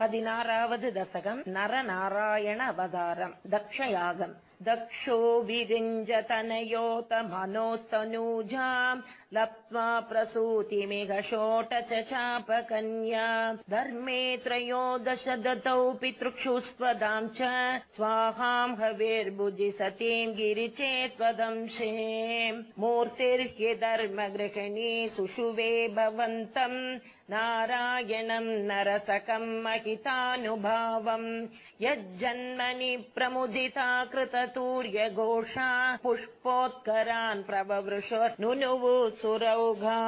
पदिनारावद् दशकम् नरनारायण अवतारम् दक्षयागम् दक्षो विरिञ्जतनयोत मनोस्तनूजाम् लप्त्वा प्रसूतिमिह षोट च चापकन्या धर्मे त्रयोदश दतौ पितृक्षुस्त्वदाम् च स्वाहाम् हविर्भुजि सतीम् गिरिचेत्वदंशे। मूर्तिर्हि धर्म गृहिणी सुषुवे भवन्तम् नारायणम् नरसकम् महितानुभावम्। यज्जन्मनि प्रमुदिता कृत तूर्यघोषा पुष्पोत्करान् प्रववृषो सुरौघा।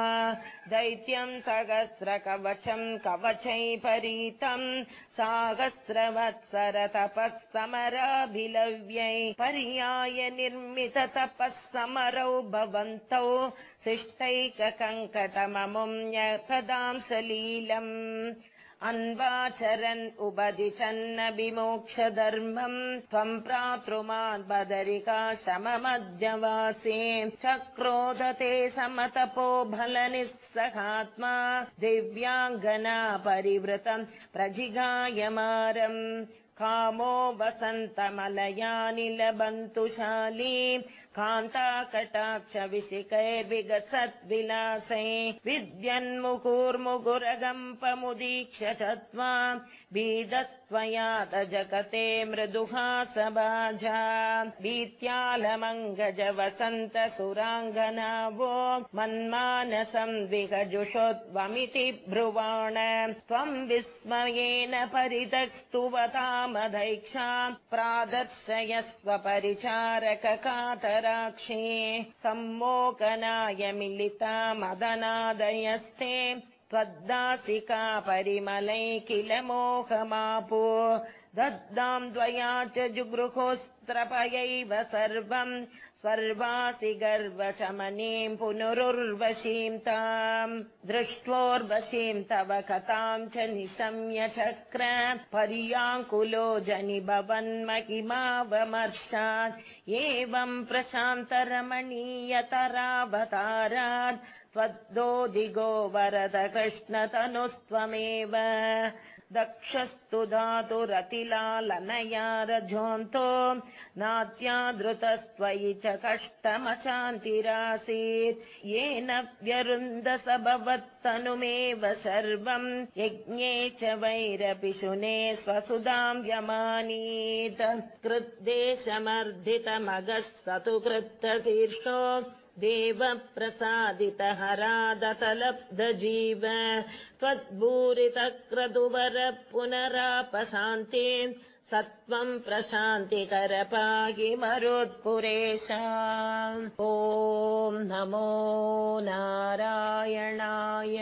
दैत्यम् सहस्रकवचम् कवचै परीतम् साहस्रवत्सर तपः समराभिलव्यै पर्याय निर्मित तपः समरौ भवन्तौ। शिष्टैककङ्कटममुम् न्यपदाम् सलीलम् अन्वाचरन् उपदिशन्न विमोक्ष धर्मम् त्वम् प्रातृमान् बदरिका शममध्यवासे। चक्रोदते समतपो बलनिःसहात्मा दिव्याङ्गना परिवृतम् प्रजिगायमारम् कामो वसन्तमलयानिलबन्तुशाली कान्ताकटाक्ष विशिकैर्विगसद्विलासै विद्यन्मुकुर्मुकुरगम्पमुदीक्ष्य चत्वा बीदस्त्वया जगते मृदुहासबाजा। वीत्यालमङ्गज वसन्त सुराङ्गना वो मन्मानसम् विगजुषोद्वमिति ब्रुवाण। त्वम् विस्मयेन परितस्तुवतामधैक्षा प्रादर्शयस्व परिचारक कातराक्षे सम्मोकनाय मिलिता मदनादयस्ते त्वद्दासिका परिमलै किल मोहमापो दद्दाम् द्वया च जुगृहोस्त्रपयैव सर्वम् स्वर्वासि गर्वशमनीम् पुनरुर्वशीम् ताम् दृष्ट्वोर्वशीम् तव कथाम् च निशम्य चक्र पर्याङ्कुलो जनि भवन्महिमावमर्शात् एवम् प्रशान्तरमणीयतरावतारात् त्वद्दोदिगो वरद कृष्णतनुस्त्वमेव दक्षस्तु धातुरतिलालनया रजोऽन्तो नात्यादृतस्त्वयि च कष्टमशान्तिरासीत्। येन व्यरुन्द स भवत्तनुमेव सर्वम् यज्ञे च वैरपिशुने स्वसुधाम् व्यमानीत कृद्देशमर्धितमगः स तु कृत्तशीर्षो देवप्रसादितहरादतलब्धजीव। त्वद्भूरितक्रतुवर पुनरापशान्ति सत्त्वम् प्रशान्तिकर पाहि मरुत्पुरेशा। ॐ नमो नारायणाय